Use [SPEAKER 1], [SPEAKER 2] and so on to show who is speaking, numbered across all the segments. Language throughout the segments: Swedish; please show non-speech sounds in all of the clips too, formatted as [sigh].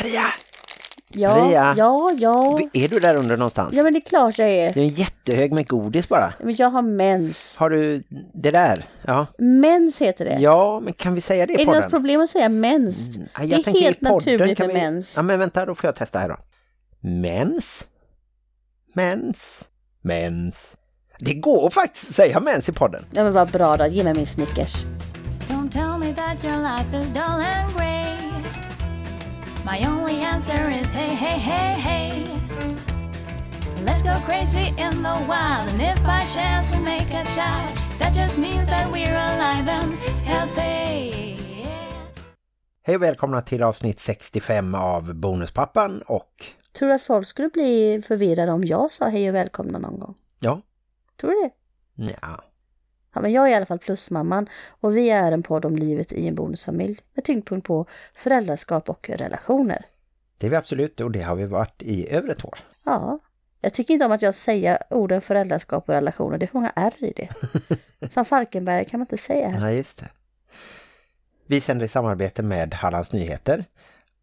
[SPEAKER 1] Maria!
[SPEAKER 2] Ja,
[SPEAKER 1] Maria.
[SPEAKER 2] ja, ja.
[SPEAKER 1] Är du där under någonstans?
[SPEAKER 2] Ja, men det är klart jag är.
[SPEAKER 1] Det är en jättehög med godis bara.
[SPEAKER 2] Men jag har mens.
[SPEAKER 1] Har du det där? Ja.
[SPEAKER 2] Mens heter det.
[SPEAKER 1] Ja, men kan vi säga det i
[SPEAKER 2] är det
[SPEAKER 1] podden?
[SPEAKER 2] något problem att säga mens?
[SPEAKER 1] Ja,
[SPEAKER 2] det
[SPEAKER 1] jag
[SPEAKER 2] är
[SPEAKER 1] tänker i
[SPEAKER 2] helt naturligt
[SPEAKER 1] kan
[SPEAKER 2] med
[SPEAKER 1] vi...
[SPEAKER 2] mens.
[SPEAKER 1] Ja, men vänta, då får jag testa här då. Mens. Mens. Mens. Det går faktiskt att säga mens i podden.
[SPEAKER 2] Ja, men vad bra då. Ge mig min Snickers.
[SPEAKER 3] Don't tell me that your life is dull and grey. My only answer is hey, hey, hey, hey. Let's go crazy in the wild, and if by chance we make a child, that just means that we're alive and healthy.
[SPEAKER 1] Hej och välkomna till avsnitt 65 av Bonuspappan och
[SPEAKER 2] Tror du att folk skulle bli förvirrade om jag sa hej och välkomna någon gång?
[SPEAKER 1] ja,
[SPEAKER 2] Tror du det?
[SPEAKER 1] ja.
[SPEAKER 2] Ja, men jag är i alla fall plusmamman och vi är en podd om livet i en bonusfamilj med tyngdpunkt på föräldraskap och relationer.
[SPEAKER 1] Det är vi absolut och det har vi varit i över ett år.
[SPEAKER 2] Ja, jag tycker inte om att jag säger orden föräldraskap och relationer. Det är för många R i det. [laughs] Som Falkenberg kan man inte säga.
[SPEAKER 1] Ja, just det. Vi sänder i samarbete med Hallands Nyheter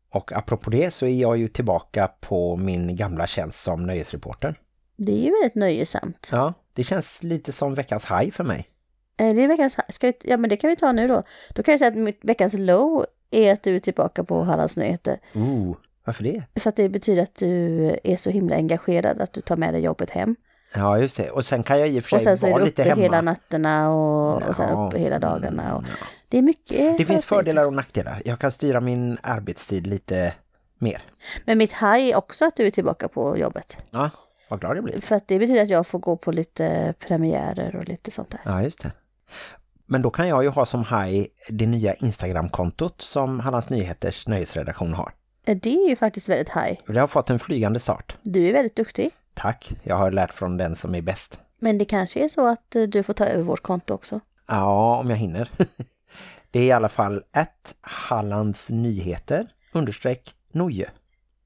[SPEAKER 1] och apropå det så är jag ju tillbaka på min gamla tjänst som nöjesreporter.
[SPEAKER 2] Det är ju väldigt nöjesamt.
[SPEAKER 1] Ja, det känns lite som veckans high för mig.
[SPEAKER 2] Eh, Det är veckans... Ska vi, ja, men det kan vi ta nu då. Då kan jag säga att mitt veckans low är att du är tillbaka på Hallands Nyheter.
[SPEAKER 1] Ooh, varför det?
[SPEAKER 2] För att det betyder att du är så himla engagerad att du tar med dig jobbet hem.
[SPEAKER 1] Ja, just det. Och sen kan jag i och för
[SPEAKER 2] Och
[SPEAKER 1] sig
[SPEAKER 2] sen så är
[SPEAKER 1] vara
[SPEAKER 2] du
[SPEAKER 1] lite
[SPEAKER 2] uppe
[SPEAKER 1] hemma.
[SPEAKER 2] hela nätterna och, och sen
[SPEAKER 1] Ja.
[SPEAKER 2] uppe hela dagarna. Och det är mycket...
[SPEAKER 1] Det finns fördelar och nackdelar. Jag kan styra min arbetstid lite mer.
[SPEAKER 2] Men mitt är också att du är tillbaka på jobbet.
[SPEAKER 1] Ja, vad glad jag blir.
[SPEAKER 2] För att det betyder att jag får gå på lite premiärer och lite sånt där.
[SPEAKER 1] Ja, just det. Men då kan jag ju ha som high det nya Instagram-kontot som Hallands Nyheters nöjesredaktion har.
[SPEAKER 2] Det är ju faktiskt väldigt.
[SPEAKER 1] Och Det har fått en flygande start.
[SPEAKER 2] Du är väldigt duktig.
[SPEAKER 1] Tack, jag har lärt från den som är bäst.
[SPEAKER 2] Men det kanske är så att eh, du får ta över vårt konto också.
[SPEAKER 1] Ja, om jag hinner. [laughs] Det är i alla fall ett Hallands Nyheter understreck Noje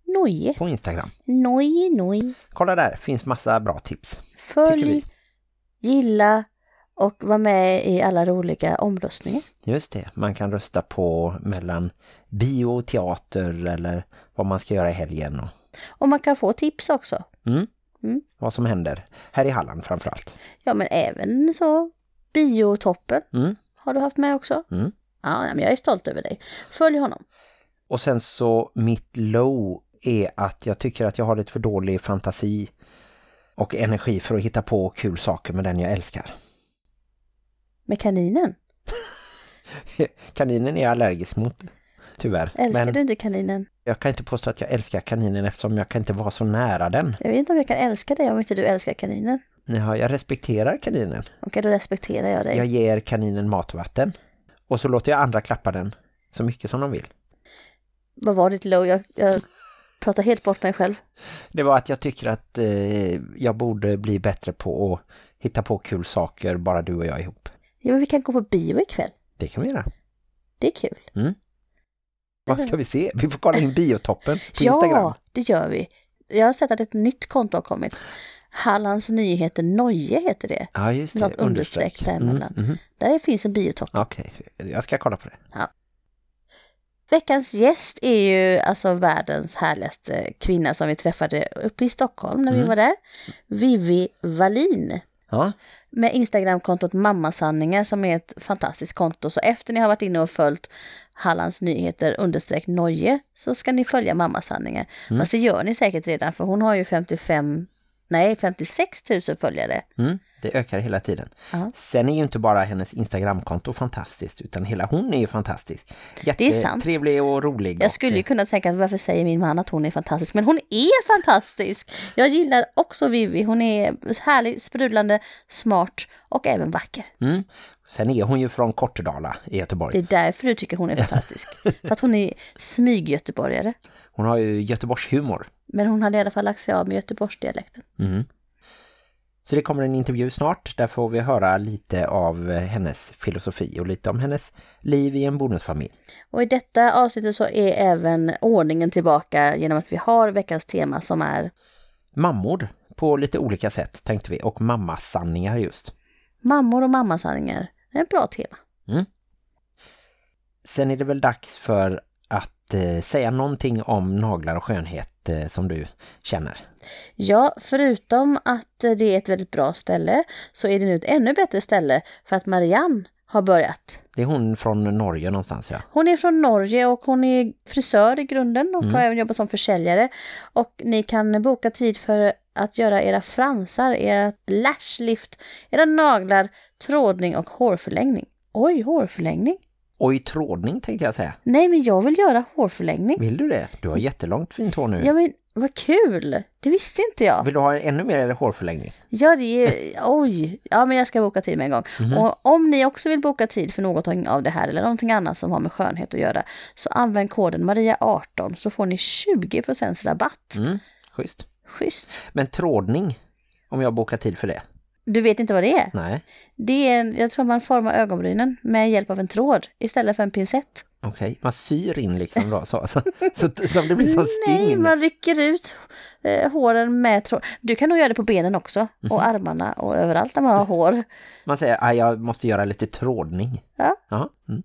[SPEAKER 2] Noje.
[SPEAKER 1] på Instagram.
[SPEAKER 2] Noj, noj.
[SPEAKER 1] Kolla där, finns massa bra tips.
[SPEAKER 2] Följ, gilla och var med i alla roliga omröstningar.
[SPEAKER 1] Just det, man kan rösta på mellan bio teater eller vad man ska göra i helgen och
[SPEAKER 2] Och man kan få tips också.
[SPEAKER 1] mm,
[SPEAKER 2] Mm.
[SPEAKER 1] vad som händer här i Halland framförallt.
[SPEAKER 2] Ja, men även så biotoppen
[SPEAKER 1] Mm.
[SPEAKER 2] har du haft med också.
[SPEAKER 1] Mm.
[SPEAKER 2] Ja, men jag är stolt över dig. Följ honom.
[SPEAKER 1] Och sen så mitt low är att jag tycker att jag har lite för dålig fantasi och energi för att hitta på kul saker med den jag älskar.
[SPEAKER 2] Med kaninen. [laughs]
[SPEAKER 1] Kaninen är jag allergisk mot, tyvärr.
[SPEAKER 2] Älskar
[SPEAKER 1] Men
[SPEAKER 2] du inte kaninen?
[SPEAKER 1] jag kan inte påstå att jag älskar kaninen eftersom jag kan inte vara så nära den.
[SPEAKER 2] Jag vet inte om jag kan älska dig om inte du älskar kaninen.
[SPEAKER 1] Ja, jag respekterar kaninen.
[SPEAKER 2] Okej, då respekterar jag dig.
[SPEAKER 1] Jag ger kaninen matvatten. Och så låter jag andra klappa den så mycket som de vill.
[SPEAKER 2] Vad var ditt low? Jag, jag pratar helt bort mig själv.
[SPEAKER 1] Det var att jag tycker att eh, jag borde bli bättre på att hitta på kul saker bara du och jag ihop.
[SPEAKER 2] Ja, men vi kan gå på bio ikväll.
[SPEAKER 1] Det kan vi göra.
[SPEAKER 2] Det är kul.
[SPEAKER 1] Vad ska vi se? Vi får kolla in biotoppen på [laughs] Instagram.
[SPEAKER 2] Ja, det gör vi. Jag har sett att ett nytt konto har kommit. Hallands nyheter Noje heter det.
[SPEAKER 1] Ja, just det.
[SPEAKER 2] Något understreck däremellan.
[SPEAKER 1] Mm, mhm.
[SPEAKER 2] Där finns en biotopp.
[SPEAKER 1] Okej, jag ska kolla på det.
[SPEAKER 2] Veckans gäst är ju alltså världens härligaste kvinna som vi träffade uppe i Stockholm när vi
[SPEAKER 1] Mm.
[SPEAKER 2] var där. Vivi Wallin.
[SPEAKER 1] Ja,
[SPEAKER 2] Med Instagramkontot Mammasanningar som är ett fantastiskt konto. Så efter ni har varit inne och följt Hallands nyheter understreck Noje så ska ni följa Mammasanningar.
[SPEAKER 1] Mm.
[SPEAKER 2] Fast det gör ni säkert redan för hon har ju 55, nej 56 000 följare.
[SPEAKER 1] mm, det ökar hela tiden.
[SPEAKER 2] Ja.
[SPEAKER 1] Sen är ju inte bara hennes Instagramkonto fantastiskt utan hela hon är ju fantastisk. Jättetrevlig och rolig.
[SPEAKER 2] Jag skulle ju kunna tänka varför säger min man att hon är fantastisk, men hon är fantastisk. Jag gillar också Vivi, hon är härlig, sprudlande, smart och även vacker.
[SPEAKER 1] mm, sen är hon ju från Kortedala i Göteborg.
[SPEAKER 2] Det är därför du tycker hon är fantastisk. [laughs] För att hon är smyggöteborgare.
[SPEAKER 1] Hon har ju Göteborgs humor.
[SPEAKER 2] Men hon hade i alla fall lagt sig av med Göteborgsdialekten.
[SPEAKER 1] Mm. Så det kommer en intervju snart. Där får vi höra lite av eh, hennes filosofi och lite om hennes liv i en bonusfamilj.
[SPEAKER 2] Och i detta avsnittet så är även ordningen tillbaka genom att vi har veckans tema som är
[SPEAKER 1] Mammor på lite olika sätt tänkte vi och mammasanningar just.
[SPEAKER 2] mammor och mammasanningar. Det är ett bra tema.
[SPEAKER 1] Sen är det väl dags för att att eh, säga någonting om naglar och skönhet eh, som du känner?
[SPEAKER 2] Ja, förutom att eh, det är ett väldigt bra ställe så är det nu ett ännu bättre ställe för att Marianne har börjat.
[SPEAKER 1] Det är hon från Norge någonstans, ja.
[SPEAKER 2] Hon är från Norge och hon är frisör i grunden och
[SPEAKER 1] Mm.
[SPEAKER 2] har även jobbat som försäljare. Och ni kan boka tid för att göra era fransar, era lashlift, era naglar, trådning och hårförlängning. Oj, hårförlängning?
[SPEAKER 1] Oj, trådning tänkte jag säga.
[SPEAKER 2] Nej, men jag vill göra hårförlängning.
[SPEAKER 1] Vill du det? Du har jättelångt fint hår nu.
[SPEAKER 2] Ja, men vad kul! Det visste inte jag.
[SPEAKER 1] Vill du ha ännu mer hårförlängning?
[SPEAKER 2] Ja, det är... Oj! Ja, men jag ska boka tid med en gång.
[SPEAKER 1] Mhm.
[SPEAKER 2] Och om ni också vill boka tid för någonting av det här eller någonting annat som har med skönhet att göra så använd koden Maria18 så får ni 20% rabatt.
[SPEAKER 1] Mm, schysst.
[SPEAKER 2] Schysst.
[SPEAKER 1] Men trådning, om jag bokar tid för det?
[SPEAKER 2] Du vet inte vad det är?
[SPEAKER 1] Nej,
[SPEAKER 2] Det är, en- jag tror man formar ögonbrynen med hjälp av en tråd istället för en pincett.
[SPEAKER 1] okej. Man syr in liksom då, så, så, så, så det blir som [laughs]
[SPEAKER 2] Nej,
[SPEAKER 1] stygn.
[SPEAKER 2] man rycker ut eh, håren med tråd. Du kan nog göra det på benen också.
[SPEAKER 1] Mhm.
[SPEAKER 2] Och armarna och överallt där man har hår.
[SPEAKER 1] Man säger att jag måste göra lite trådning.
[SPEAKER 2] Ja.
[SPEAKER 1] Mm.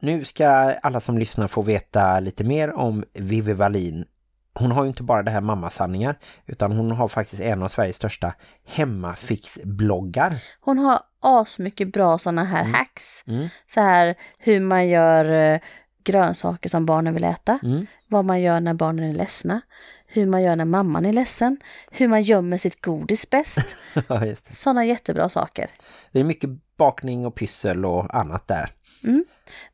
[SPEAKER 1] Nu ska alla som lyssnar få veta lite mer om Vivi Wallin. Hon har ju inte bara det här mammasanningar utan hon har faktiskt en av Sveriges största hemmafixbloggar.
[SPEAKER 2] Hon har asmycket bra sådana här hacks.
[SPEAKER 1] Mm.
[SPEAKER 2] Så här hur man gör eh, grönsaker som barnen vill äta.
[SPEAKER 1] Mm.
[SPEAKER 2] Vad man gör när barnen är ledsna. Hur man gör när mamman är ledsen. Hur man gömmer sitt godis bäst. [laughs]
[SPEAKER 1] Ja.
[SPEAKER 2] Sådana jättebra saker.
[SPEAKER 1] det är mycket bakning och pyssel och annat där.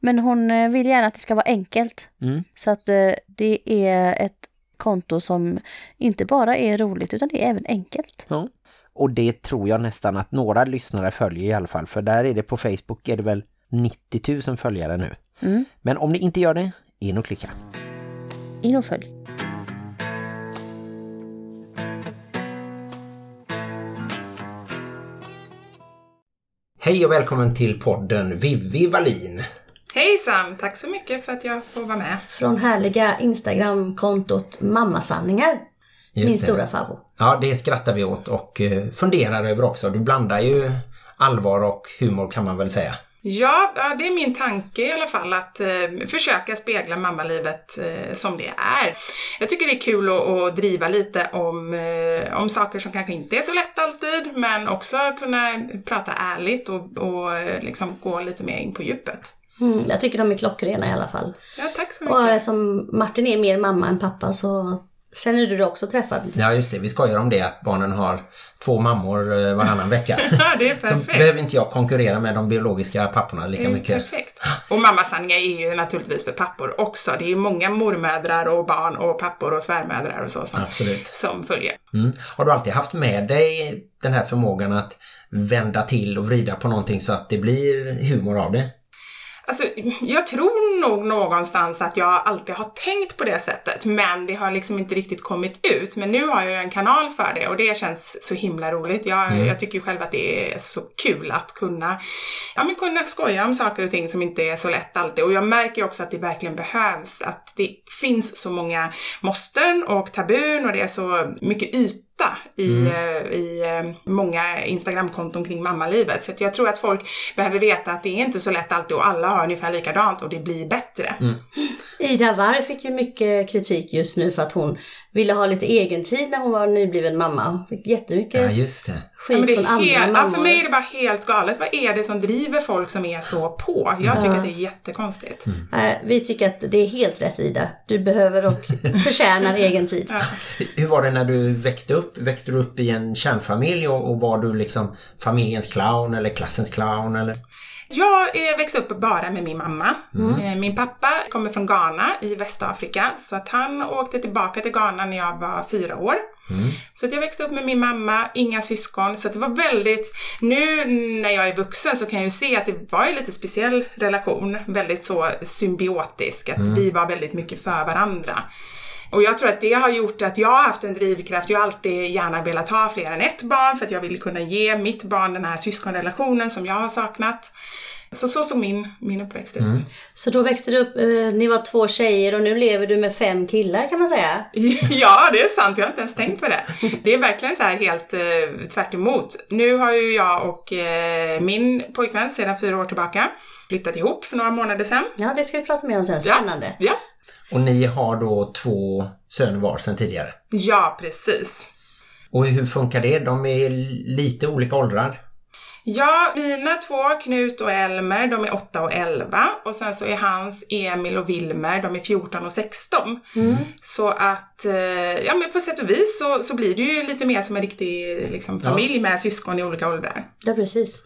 [SPEAKER 2] Men hon eh, vill gärna att det ska vara enkelt.
[SPEAKER 1] Mm.
[SPEAKER 2] Så att eh, det är ett konto som inte bara är roligt utan det är även enkelt.
[SPEAKER 1] Ja. Och det tror jag nästan att några lyssnare följer i alla fall. För där är det på Facebook är det väl 90 000 följare nu.
[SPEAKER 2] Mm.
[SPEAKER 1] Men om ni inte gör det, in och klicka.
[SPEAKER 2] In och följ.
[SPEAKER 1] Hej och välkommen till podden Vivi Wallin.
[SPEAKER 4] Hejsan! Tack så mycket för att jag får vara med.
[SPEAKER 5] Från härliga Instagram-kontot Mammasanningar. Min
[SPEAKER 1] det.
[SPEAKER 5] stora favorit.
[SPEAKER 1] Ja, det skrattar vi åt och eh, funderar över också. Du blandar ju allvar och humor kan man väl säga.
[SPEAKER 4] Ja, ja, det är min tanke i alla fall att eh, försöka spegla mammalivet eh, som det är. Jag tycker det är kul att, att driva lite om, eh, om saker som kanske inte är så lätt alltid, men också kunna prata ärligt och, och eh, liksom gå lite mer in på djupet.
[SPEAKER 5] Mm, jag tycker de är klockrena i alla fall.
[SPEAKER 4] Ja, tack så mycket.
[SPEAKER 5] Och som Martin är mer mamma än pappa så känner du dig också träffad.
[SPEAKER 6] Ja just det, vi skojar om det att barnen har två mammor eh, varannan vecka. [laughs]
[SPEAKER 4] Ja, det är
[SPEAKER 6] Så
[SPEAKER 4] perfekt.
[SPEAKER 6] behöver inte jag konkurrera med de biologiska papporna lika
[SPEAKER 4] Det är
[SPEAKER 6] mycket.
[SPEAKER 4] Perfekt. Och mammasanningar är ju naturligtvis för pappor också. Det är många mormödrar och barn och pappor och svärmödrar och så som,
[SPEAKER 6] Absolut.
[SPEAKER 4] som följer.
[SPEAKER 6] Mm. Har du alltid haft med dig den här förmågan att vända till och vrida på någonting så att det blir humor av det?
[SPEAKER 4] Alltså, jag tror nog någonstans att jag alltid har tänkt på det sättet, men det har liksom inte riktigt kommit ut. Men nu har jag en kanal för det och det känns så himla roligt. Jag, jag tycker ju själv att det är så kul att kunna, ja, men kunna skoja om saker och ting som inte är så lätt alltid. Och jag märker ju också att det verkligen behövs, att det finns så många måsten och tabun och det är så mycket yta i, eh, i eh, många Instagramkonton kring mammalivet. Så att jag tror att folk behöver veta att det är inte så lätt alltid och alla har ungefär likadant och det blir bättre.
[SPEAKER 5] Ida Warg fick ju mycket kritik just nu för att hon ville ha lite egen tid när hon var nybliven mamma. Hon fick jättemycket
[SPEAKER 6] Ja
[SPEAKER 4] Ja,
[SPEAKER 5] skit
[SPEAKER 4] det
[SPEAKER 5] från
[SPEAKER 4] är
[SPEAKER 5] andra
[SPEAKER 4] helt, ja,
[SPEAKER 5] mammor.
[SPEAKER 4] för mig är det bara helt galet. Vad är det som driver folk som är så på? Jag tycker att det är jättekonstigt.
[SPEAKER 5] Eh, Vi tycker att det är helt rätt Ida. Du behöver och [laughs] förtjänar egen tid.
[SPEAKER 4] Ja.
[SPEAKER 6] Hur var det när du växte upp? Växte du upp i en kärnfamilj och, och var du liksom familjens clown eller klassens clown eller?
[SPEAKER 4] Jag eh, växte upp bara med min mamma. Eh, Min pappa kommer från Ghana i Västafrika så att han åkte tillbaka till Ghana när jag var fyra år. Så att jag växte upp med min mamma, inga syskon. Så att det var väldigt, nu när jag är vuxen så kan jag ju se att det var en lite speciell relation. Väldigt så symbiotisk, att vi var väldigt mycket för varandra. Och jag tror att det har gjort att jag har haft en drivkraft. Jag har alltid gärna velat ha fler än ett barn för att jag vill kunna ge mitt barn den här syskonrelationen som jag har saknat. Så så såg min, min uppväxt ut.
[SPEAKER 5] Så då växte du upp, eh, ni var två tjejer och nu lever du med fem killar kan man säga. [laughs]
[SPEAKER 4] Ja, det är sant. Jag har inte ens tänkt på det. Det är verkligen så här helt eh, tvärt emot. Nu har ju jag och eh, min pojkvän sedan fyra år tillbaka flyttat ihop för några månader sedan.
[SPEAKER 5] Ja, det ska vi prata mer om sen.
[SPEAKER 4] Ja.
[SPEAKER 5] Spännande.
[SPEAKER 4] Ja.
[SPEAKER 6] Och ni har då två söner var sedan tidigare.
[SPEAKER 4] Ja, precis.
[SPEAKER 6] Och hur funkar det? De är lite olika åldrar.
[SPEAKER 4] Ja, mina två, Knut och Elmer, de är 8 och 11. Och sen så är hans Emil och Wilmer, de är 14 och 16. Så att, eh, ja men på sätt och vis så, så blir det ju lite mer som en riktig liksom, familj med syskon i olika åldrar.
[SPEAKER 5] Ja, precis.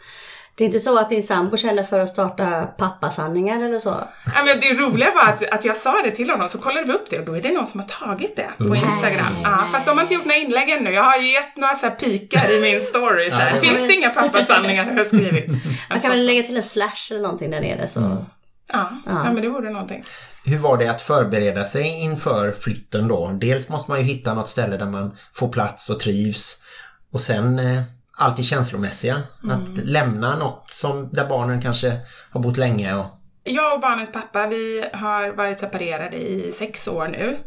[SPEAKER 5] Det är inte så att din sambo känner för att starta pappasanningar eller så?
[SPEAKER 4] Ja, men det roliga var att, att jag sa det till honom, så kollade vi upp det och då är det någon som har tagit det på Instagram. Ja, fast de har inte gjort några inlägg ännu. Jag har ju gett några så här pikar i min story. Så här. Finns det inga pappasanningar har jag skrivit.
[SPEAKER 5] Man kan väl lägga till en slash eller någonting där nere så...
[SPEAKER 4] Ja, ja, men det vore någonting.
[SPEAKER 6] Hur var det att förbereda sig inför flytten då? Dels måste man ju hitta något ställe där man får plats och trivs. Och sen allt det känslomässiga. Att lämna något som, där barnen kanske har bott länge. Och,
[SPEAKER 4] Jag och barnens pappa, vi har varit separerade i sex år nu.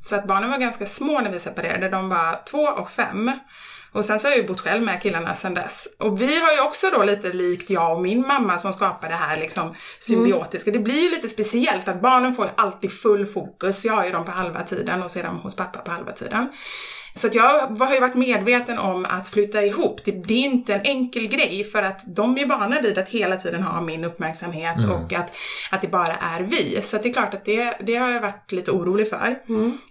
[SPEAKER 4] Så att barnen var ganska små när vi separerade. De var två och fem. Och sen så har jag ju bott själv med killarna sedan dess. Och vi har ju också då lite likt jag och min mamma som skapar det här liksom symbiotiska. Det blir ju lite speciellt att barnen får ju alltid full fokus. Jag har ju dem på halva tiden och sedan hos pappa på halva tiden. Så att jag har ju varit medveten om att flytta ihop. Det, det är inte en enkel grej för att de är vana vid att hela tiden ha min uppmärksamhet och att, att det bara är vi. Så att det är klart att det, det har jag varit lite orolig för.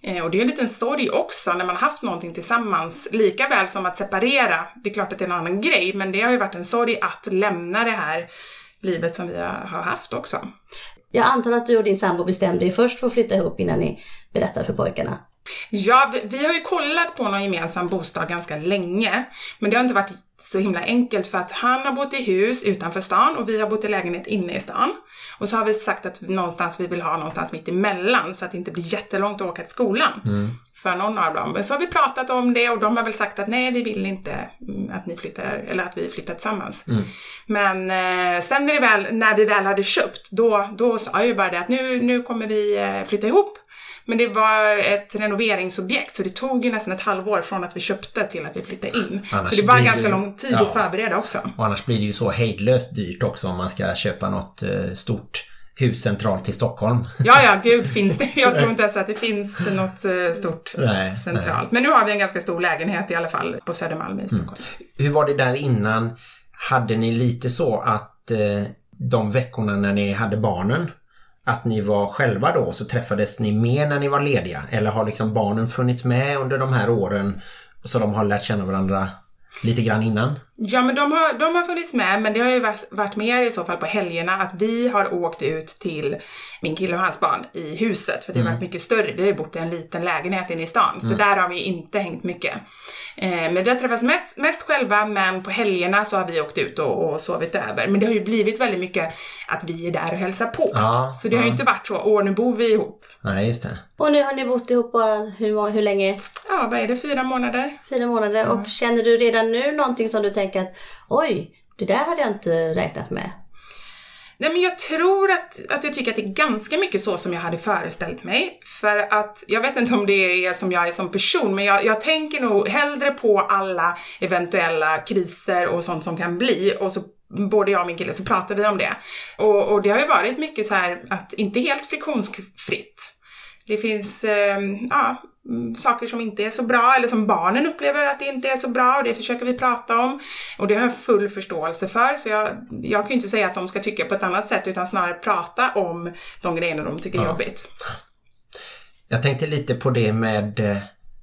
[SPEAKER 4] Eh, och det är en liten sorg också när man har haft någonting tillsammans. Lika väl som att separera. Det är klart att det är en annan grej men det har ju varit en sorg att lämna det här livet som vi har, har haft också.
[SPEAKER 5] Jag antar att du och din sambo bestämde er först för att flytta ihop innan ni berättade för pojkarna.
[SPEAKER 4] Ja, vi, har ju kollat på någon gemensam bostad ganska länge. Men det har inte varit så himla enkelt för att han har bott i hus utanför stan och vi har bott i lägenhet inne i stan. Och så har vi sagt att någonstans vi vill ha någonstans mitt emellan så att det inte blir jättelångt att åka till skolan. För någon av dem. Men så har vi pratat om det och de har väl sagt att nej, vi vill inte mm, att ni flyttar, eller att vi flyttar tillsammans. Men eh, sen när, det väl, när vi väl hade köpt, då, då sa jag ju bara det att nu, nu kommer vi eh, flytta ihop. Men det var ett renoveringsobjekt så det tog ju nästan ett halvår från att vi köpte till att vi flyttade in.
[SPEAKER 6] Annars
[SPEAKER 4] så det var ganska
[SPEAKER 6] det-
[SPEAKER 4] lång tid
[SPEAKER 6] ja.
[SPEAKER 4] att förbereda också.
[SPEAKER 6] och annars blir det ju så hejdlöst dyrt också om man ska köpa något eh, stort hus centralt i Stockholm.
[SPEAKER 4] Ja, ja, gud [laughs] finns det. Jag tror inte ens att det finns något eh, stort
[SPEAKER 6] Nej,
[SPEAKER 4] centralt. Men nu har vi en ganska stor lägenhet i alla fall på Södermalm i Stockholm.
[SPEAKER 6] Hur var det där innan? Hade ni lite så att eh, de veckorna när ni hade barnen att ni var själva då så träffades ni mer när ni var lediga? Eller har liksom barnen funnits med under de här åren så de har lärt känna varandra lite grann innan?
[SPEAKER 4] Ja, men de har, de har funnits med, men det har ju varit- mer i så fall på helgerna att vi har åkt ut till min kille och hans barn i huset, för det har varit mycket större. Vi har ju bott i en liten lägenhet inne i stan, så där har vi inte hängt mycket. Eh, men vi har träffats mest, mest själva, men på helgerna så har vi åkt ut och, och sovit över. Men det har ju blivit väldigt mycket att vi är där och hälsar på.
[SPEAKER 6] Ja,
[SPEAKER 4] så det har ju
[SPEAKER 6] ja.
[SPEAKER 4] inte varit så, åh nu bor vi ihop.
[SPEAKER 6] Nej, just det.
[SPEAKER 5] Och nu har ni bott ihop bara hur, hur länge?
[SPEAKER 4] Ja, vad är det, fyra månader?
[SPEAKER 5] Fyra månader. Och känner du redan nu någonting som du tänker att oj, det där hade jag inte räknat med?
[SPEAKER 4] Nej men jag tror att, att jag tycker att det är ganska mycket så som jag hade föreställt mig. För att, jag vet inte om det är som jag är som person, men jag, jag tänker nog hellre på alla eventuella kriser och sånt som kan bli. Och så både jag och min kille så pratar vi om det. Och, och det har ju varit mycket så här att inte helt friktionsfritt. Det finns eh, ja, mm, saker som inte är så bra eller som barnen upplever att det inte är så bra och det försöker vi prata om. Och det har jag full förståelse för så jag, jag kan ju inte säga att de ska tycka på ett annat sätt utan snarare prata om de grejerna de tycker är
[SPEAKER 6] Ja.
[SPEAKER 4] jobbigt.
[SPEAKER 6] Jag tänkte lite på det med eh,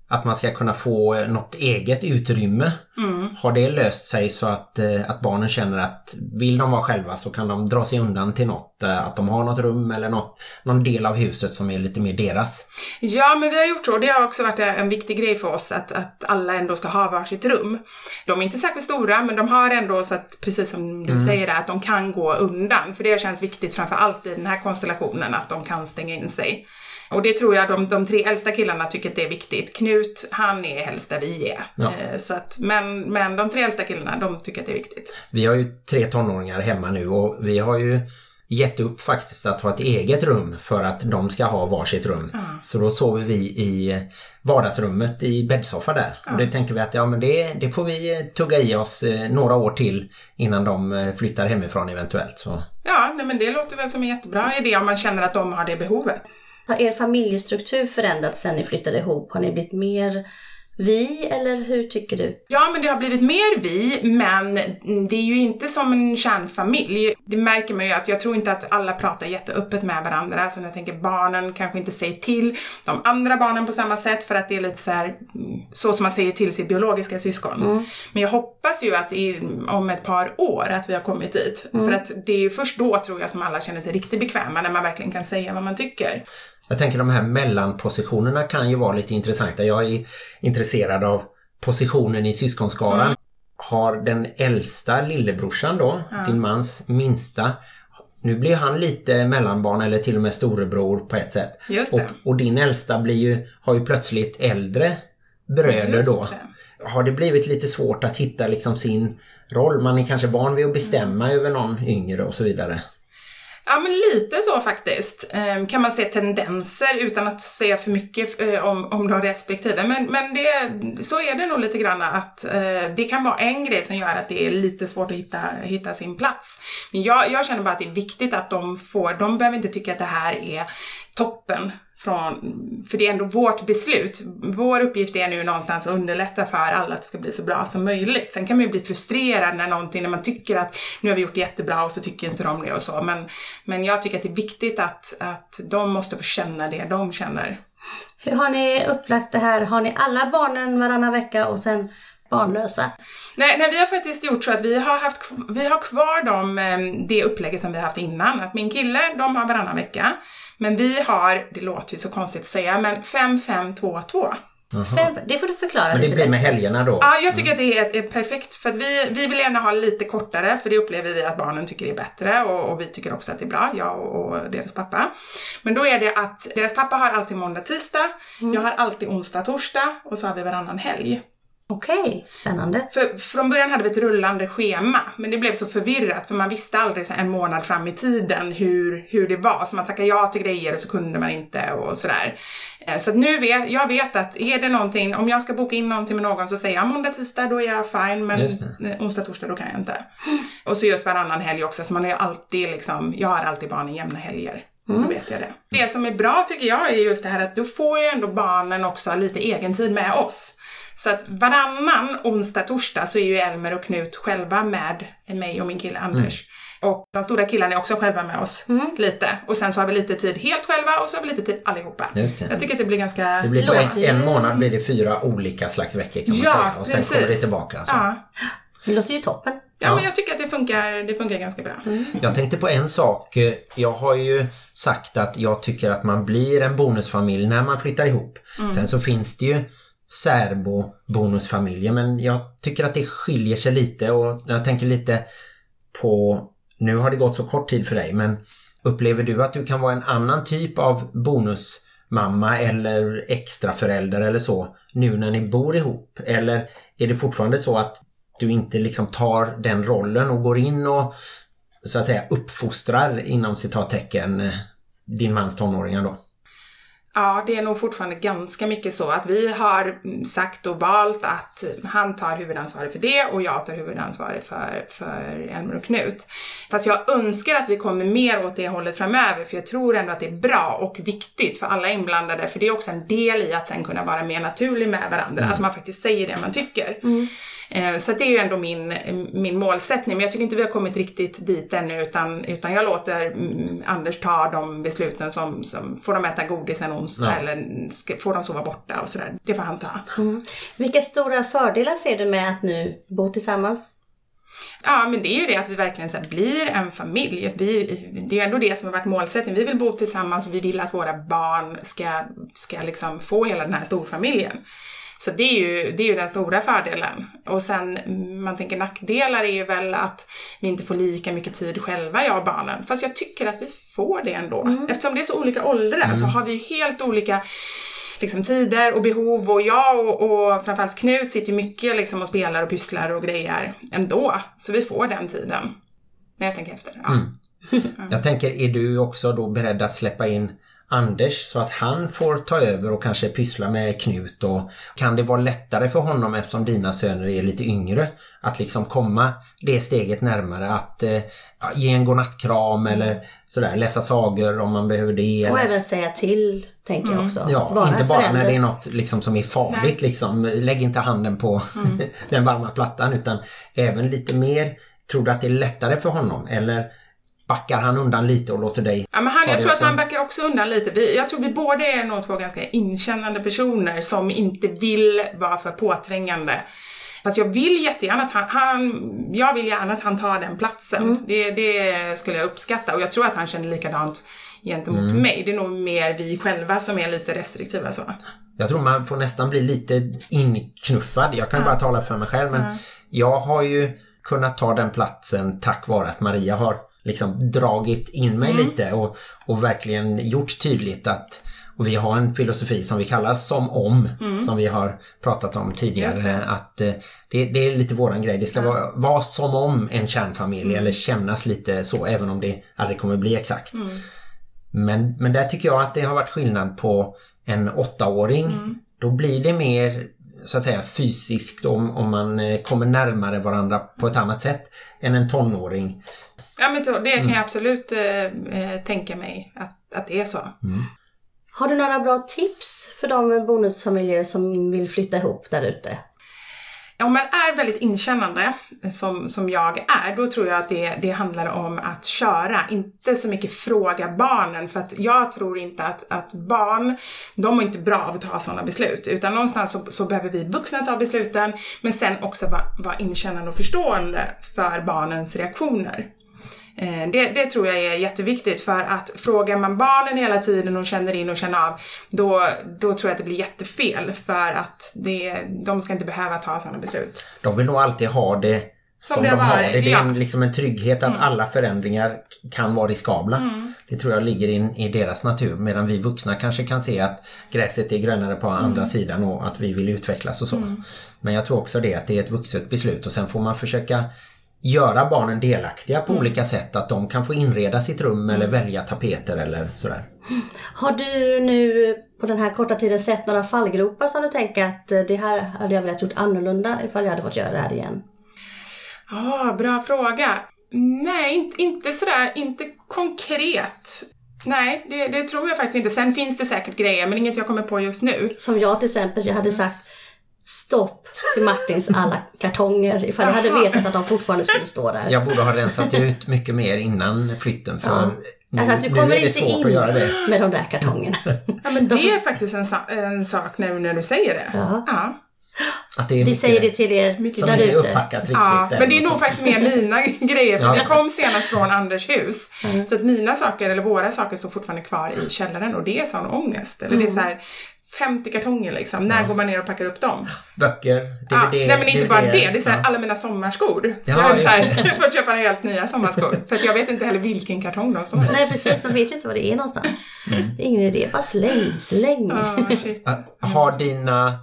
[SPEAKER 6] att man ska kunna få eh, något eget utrymme. Har det löst sig så att, eh, att barnen känner att vill de vara själva så kan de dra sig undan till något, eh, att de har något rum eller något, någon del av huset som är lite mer deras?
[SPEAKER 4] Ja, men vi har gjort så. Det har också varit en viktig grej för oss att, att alla ändå ska ha varsitt rum. De är inte särskilt stora, men de har ändå så att, precis som du säger, där, att de kan gå undan. För det känns viktigt framför allt i den här konstellationen, att de kan stänga in sig. Och det tror jag de, de tre äldsta killarna tycker att det är viktigt. Knut, han är helst där vi är.
[SPEAKER 6] Ja.
[SPEAKER 4] Eh, Så att, men, men de tre äldsta killarna, de tycker att det är viktigt.
[SPEAKER 6] Vi har ju tre tonåringar hemma nu och vi har ju gett upp faktiskt att ha ett eget rum för att de ska ha varsitt rum. Så då sover vi i vardagsrummet i bäddsoffa där. Och det tänker vi att ja men det, det får vi tugga i oss eh, några år till innan de eh, flyttar hemifrån eventuellt. Så.
[SPEAKER 4] Ja, nej, men det låter väl som en jättebra idé om man känner att de har det behovet.
[SPEAKER 5] Har er familjestruktur förändrats sen ni flyttade ihop? Har ni blivit mer vi eller hur tycker du?
[SPEAKER 4] Ja, men det har blivit mer vi, men det är ju inte som en kärnfamilj. Det märker man ju att jag tror inte att alla pratar jätteöppet med varandra. Så jag tänker barnen kanske inte säger till de andra barnen på samma sätt för att det är lite så här, så som man säger till sitt biologiska syskon.
[SPEAKER 5] Mm.
[SPEAKER 4] Men jag hoppas ju att i, om ett par år att vi har kommit dit.
[SPEAKER 5] Mm.
[SPEAKER 4] För att det är ju först då tror jag som alla känner sig riktigt bekväma när man verkligen kan säga vad man tycker.
[SPEAKER 6] Jag tänker de här mellanpositionerna kan ju vara lite intressanta. Jag är intresserad av positionen i syskonskaran. Har den äldsta lillebrorsan då, din mans minsta, nu blir han lite mellanbarn eller till och med storebror på ett sätt. Och, och din äldsta blir ju, har ju plötsligt äldre bröder då.
[SPEAKER 4] det.
[SPEAKER 6] Har det blivit lite svårt att hitta liksom sin roll? Man är kanske van vid att bestämma över någon yngre och så vidare.
[SPEAKER 4] Ja, men lite så faktiskt. Ehm, kan man se tendenser utan att säga för mycket eh, om, om de respektive. Men, men det, så är det nog lite grann att eh, det kan vara en grej som gör att det är lite svårt att hitta, hitta sin plats. Men jag, jag känner bara att det är viktigt att de får, de behöver inte tycka att det här är toppen. Från, för det är ändå vårt beslut. Vår uppgift är nu någonstans att underlätta för alla att det ska bli så bra som möjligt. Sen kan man ju bli frustrerad när någonting, när man tycker att nu har vi gjort det jättebra och så tycker inte de det och så. Men, men jag tycker att det är viktigt att, att de måste få känna det de känner.
[SPEAKER 5] Hur har ni upplagt det här? Har ni alla barnen varannan vecka och sen barnlösa?
[SPEAKER 4] Nej, nej, vi har faktiskt gjort så att vi har, haft, vi har kvar dem, eh, det upplägget som vi har haft innan. Att min kille, de har varannan vecka. Men vi har, det låter ju så konstigt att säga, men 5-5-2-2.
[SPEAKER 5] Fem, det får du förklara
[SPEAKER 6] Men det
[SPEAKER 5] lite
[SPEAKER 6] blir med
[SPEAKER 5] bättre.
[SPEAKER 6] helgerna då?
[SPEAKER 4] Ja, jag tycker att det är, är perfekt för att vi, vi vill gärna ha lite kortare för det upplever vi att barnen tycker är bättre och, och vi tycker också att det är bra, jag och, och deras pappa. Men då är det att deras pappa har alltid måndag, tisdag, jag har alltid onsdag, torsdag och så har vi varannan helg.
[SPEAKER 5] Okej, spännande.
[SPEAKER 4] För från början hade vi ett rullande schema, men det blev så förvirrat för man visste aldrig så en månad fram i tiden hur, hur det var. Så man tackade ja till grejer och så kunde man inte och sådär. Eh, Så att nu vet jag vet att är det någonting, om jag ska boka in någonting med någon så säger jag måndag, tisdag, då är jag fine, men eh, onsdag, torsdag, då kan jag inte. Och så just varannan helg också, så man är ju alltid liksom, jag har alltid barnen jämna helger. Då vet jag det. Det som är bra tycker jag är just det här att då får ju ändå barnen också lite egen tid med oss. Så att varannan onsdag, torsdag så är ju Elmer och Knut själva med mig och min kille Anders. Och de stora killarna är också själva med oss lite. Och sen så har vi lite tid helt själva och så har vi lite tid allihopa.
[SPEAKER 6] Just det.
[SPEAKER 4] Jag tycker att det blir ganska...
[SPEAKER 6] Det blir på en, en månad blir det fyra olika slags veckor kan man
[SPEAKER 4] Ja,
[SPEAKER 6] säga. Och sen
[SPEAKER 4] precis.
[SPEAKER 6] kommer det tillbaka. alltså. Så.
[SPEAKER 4] Ja.
[SPEAKER 5] Det låter ju toppen.
[SPEAKER 4] ja, men jag tycker att det funkar, det funkar ganska bra.
[SPEAKER 6] Jag tänkte på en sak. Jag har ju sagt att jag tycker att man blir en bonusfamilj när man flyttar ihop. Sen så finns det ju särbo-bonusfamiljer men jag tycker att det skiljer sig lite och jag tänker lite på, nu har det gått så kort tid för dig men upplever du att du kan vara en annan typ av bonusmamma eller extra förälder eller så nu när ni bor ihop? Eller är det fortfarande så att du inte liksom tar den rollen och går in och så att säga uppfostrar inom citattecken din mans tonåringar då?
[SPEAKER 4] Ja, det är nog fortfarande ganska mycket så att vi har mm, sagt och valt att han tar huvudansvaret för det och jag tar huvudansvaret för, för Elmer och Knut. Fast jag önskar att vi kommer mer åt det hållet framöver för jag tror ändå att det är bra och viktigt för alla inblandade för det är också en del i att sen kunna vara mer naturlig med varandra, att man faktiskt säger det man tycker. Eh, Så att det är ju ändå min, min målsättning. Men jag tycker inte vi har kommit riktigt dit ännu utan, utan jag låter mm, Anders ta de besluten som, som får de äta godis en onsdag
[SPEAKER 6] Ja.
[SPEAKER 4] eller ska, får de sova borta och sådär. Det får han ta.
[SPEAKER 5] Vilka stora fördelar ser du med att nu bo tillsammans?
[SPEAKER 4] Ja, men det är ju det att vi verkligen så här, blir en familj. Vi, det är ju ändå det som har varit målsättningen. Vi vill bo tillsammans och vi vill att våra barn ska, ska liksom få hela den här storfamiljen. Så det är, ju, det är ju den stora fördelen. Och sen, mm, man tänker nackdelar är ju väl att vi inte får lika mycket tid själva, jag och barnen. Fast jag tycker att vi får det ändå. Eftersom det är så olika åldrar så har vi ju helt olika liksom, tider och behov och jag och, och framförallt Knut sitter ju mycket liksom, och spelar och pysslar och grejer ändå. Så vi får den tiden. När jag tänker efter. Ja.
[SPEAKER 6] Jag tänker, är du också då beredd att släppa in Anders så att han får ta över och kanske pyssla med Knut och kan det vara lättare för honom eftersom dina söner är lite yngre att liksom komma det steget närmare att eh, ge en godnattkram eller sådär, läsa sagor om man behöver det.
[SPEAKER 5] Och
[SPEAKER 6] eller-
[SPEAKER 5] även säga till, tänker jag också.
[SPEAKER 6] Ja,
[SPEAKER 5] Vara
[SPEAKER 6] inte bara
[SPEAKER 5] förälder.
[SPEAKER 6] när det är något liksom som är farligt. Liksom. Lägg inte handen på [laughs] den varma plattan utan även lite mer. Tror du att det är lättare för honom eller backar han undan lite och låter dig
[SPEAKER 4] Ja, men han, jag tror att han backar också undan lite. Vi, jag tror vi båda är nog två ganska inkännande personer som inte vill vara för påträngande. Fast jag vill jättegärna att han, han jag vill gärna att han tar den platsen. Det, det skulle jag uppskatta och jag tror att han känner likadant gentemot
[SPEAKER 6] Mm.
[SPEAKER 4] mig. Det är nog mer vi själva som är lite restriktiva så.
[SPEAKER 6] Jag tror man får nästan bli lite inknuffad. Jag kan bara tala för mig själv men jag har ju kunnat ta den platsen tack vare att Maria har liksom dragit in mig lite och, och verkligen gjort tydligt att och vi har en filosofi som vi kallar som om, som vi har pratat om tidigare.
[SPEAKER 4] det.
[SPEAKER 6] Att eh, det, det är lite våran grej. Det ska vara, vara som om en kärnfamilj eller kännas lite så även om det aldrig kommer bli exakt. Men, men där tycker jag att det har varit skillnad på en åttaåring. Då blir det mer så att säga fysiskt om, om man eh, kommer närmare varandra på ett annat sätt än en tonåring.
[SPEAKER 4] Ja men så, det
[SPEAKER 6] Mm.
[SPEAKER 4] kan jag absolut eh, eh, tänka mig att, att det är så.
[SPEAKER 5] Har du några bra tips för de bonusfamiljer som vill flytta ihop där ute?
[SPEAKER 4] Om man är väldigt inkännande, som, som jag är, då tror jag att det, det handlar om att köra, inte så mycket fråga barnen. För att jag tror inte att, att barn, de är inte bra av att ta sådana beslut. Utan någonstans så, så behöver vi vuxna ta besluten, men sen också vara, vara inkännande och förstående för barnens reaktioner. Eh, Det, det tror jag är jätteviktigt för att frågar man barnen hela tiden och känner in och känner av, då, då tror jag att det blir jättefel för att det, de ska inte behöva ta sådana beslut.
[SPEAKER 6] De vill nog alltid ha det som
[SPEAKER 4] det
[SPEAKER 6] de har det. Det är
[SPEAKER 4] ja.
[SPEAKER 6] en, liksom en trygghet att alla förändringar kan vara riskabla. Det tror jag ligger in, i deras natur. Medan vi vuxna kanske kan se att gräset är grönare på andra sidan och att vi vill utvecklas och så. Men jag tror också det att det är ett vuxet beslut och sen får man försöka göra barnen delaktiga på olika sätt. Att de kan få inreda sitt rum eller välja tapeter eller sådär.
[SPEAKER 5] Har du nu på den här korta tiden sett några fallgropar som du tänker att eh, det här hade jag velat gjort annorlunda ifall jag hade fått göra det här igen?
[SPEAKER 4] Ja, bra fråga. Nej, inte, inte sådär, inte konkret. Nej, det, det tror jag faktiskt inte. Sen finns det säkert grejer, men inget jag kommer på just nu.
[SPEAKER 5] Som jag till exempel, jag hade sagt stopp till Martins alla kartonger ifall jag hade vetat att de fortfarande skulle stå där.
[SPEAKER 6] Jag borde ha rensat ut mycket mer innan flytten för
[SPEAKER 5] Ja.
[SPEAKER 6] nu,
[SPEAKER 5] Alltså att du kommer inte in
[SPEAKER 6] att göra det.
[SPEAKER 5] med de där kartongerna.
[SPEAKER 4] Ja, men det är faktiskt en, en sak nu när du säger det.
[SPEAKER 5] Ja.
[SPEAKER 4] ja.
[SPEAKER 6] Att det är
[SPEAKER 5] Vi
[SPEAKER 6] mycket
[SPEAKER 5] säger det till er
[SPEAKER 6] som
[SPEAKER 5] där
[SPEAKER 6] inte är
[SPEAKER 5] ute.
[SPEAKER 6] uppackat riktigt.
[SPEAKER 4] Ja, men det är nog faktiskt mer mina [laughs] grejer, för
[SPEAKER 6] Ja.
[SPEAKER 4] vi kom senast från Anders hus. Så att mina saker, eller våra saker, står fortfarande kvar i källaren och det är sån ångest. Eller det är så här 50 kartonger liksom. När går man ner och packar upp dem?
[SPEAKER 6] Böcker, DVD,
[SPEAKER 4] Ja, nej men inte bara det, det är så här,
[SPEAKER 6] ja.
[SPEAKER 4] alla mina sommarskor. Så
[SPEAKER 6] Ja,
[SPEAKER 4] jag så här, [laughs] fått köpa helt nya sommarskor. [laughs] För att jag vet inte heller vilken kartong de står i.
[SPEAKER 5] Nej precis, man vet ju inte var det är någonstans. Det är ingen idé, bara släng, släng.
[SPEAKER 4] Ja, [laughs] shit.
[SPEAKER 6] Har dina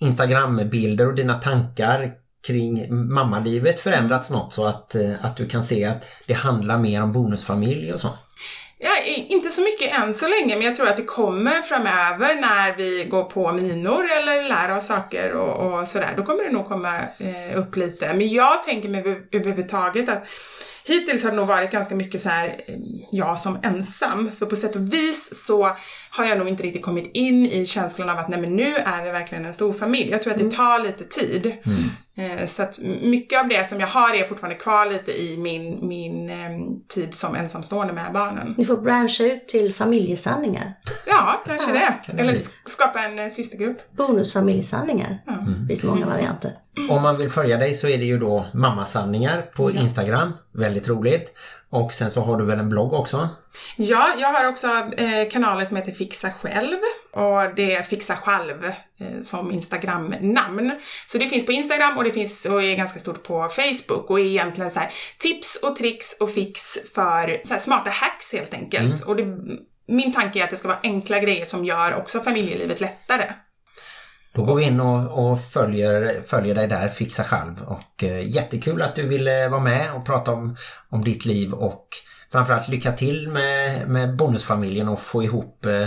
[SPEAKER 6] Instagram-bilder och dina tankar kring mammalivet förändrats något så att, eh, att du kan se att det handlar mer om bonusfamilj och så?
[SPEAKER 4] Ja, inte så mycket än så länge, men jag tror att det kommer framöver när vi går på minor eller lär oss saker och, och sådär. Då kommer det nog komma eh, upp lite. Men jag tänker mig överhuvudtaget att Hittills har det nog varit ganska mycket så här, eh, jag som ensam. För på sätt och vis så har jag nog inte riktigt kommit in i känslan av att nej men nu är vi verkligen en stor familj. Jag tror att det tar lite tid. Eh, Så att mycket av det som jag har är fortfarande kvar lite i min, min eh, tid som ensamstående med barnen.
[SPEAKER 5] Ni får branscha ut till familjesanningar.
[SPEAKER 4] Ja, kanske det. Eller skapa en eh, systergrupp.
[SPEAKER 5] Bonusfamiljesanningar.
[SPEAKER 4] Ja.
[SPEAKER 5] Det finns många varianter.
[SPEAKER 6] Om man vill följa dig så är det ju då mammasanningar på Instagram. Väldigt roligt. Och sen så har du väl en blogg också?
[SPEAKER 4] Ja, jag har också eh, kanaler som heter Fixa själv och det är Fixa själv eh, som Instagram-namn. Så det finns på Instagram och det finns och är ganska stort på Facebook och är egentligen så här tips och tricks och fix för så här smarta hacks helt enkelt. Och det, min tanke är att det ska vara enkla grejer som gör också familjelivet lättare.
[SPEAKER 6] Då går vi in och, och följer, följer dig där, Fixa själv. Och eh, jättekul att du ville vara med och prata om, om ditt liv och framförallt lycka till med, med bonusfamiljen och få ihop eh,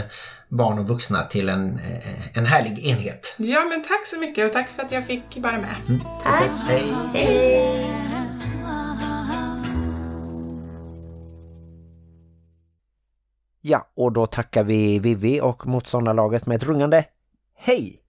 [SPEAKER 6] barn och vuxna till en, eh, en härlig enhet.
[SPEAKER 4] Ja, men tack så mycket och tack för att jag fick vara med.
[SPEAKER 5] Tack.
[SPEAKER 6] Hej!
[SPEAKER 5] Hej!
[SPEAKER 1] Ja, och då tackar vi Vivi och motståndarlaget med ett rungande hej!